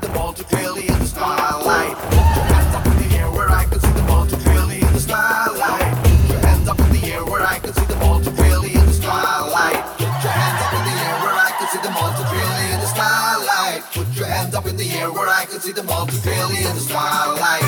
see them all too clearly in the starlight. Put your hands up in the air where I can see them all clearly in the starlight. Put your hands up in the air where I can see clearly in the. Put your hands up in the air where I can see clearly in the. Put your hands up in the air where I can see clearly in the starlight.